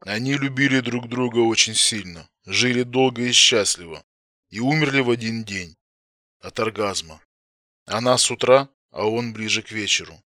Они любили друг друга очень сильно, жили долго и счастливо и умерли в один день от оргазма. Она с утра, а он ближе к вечеру.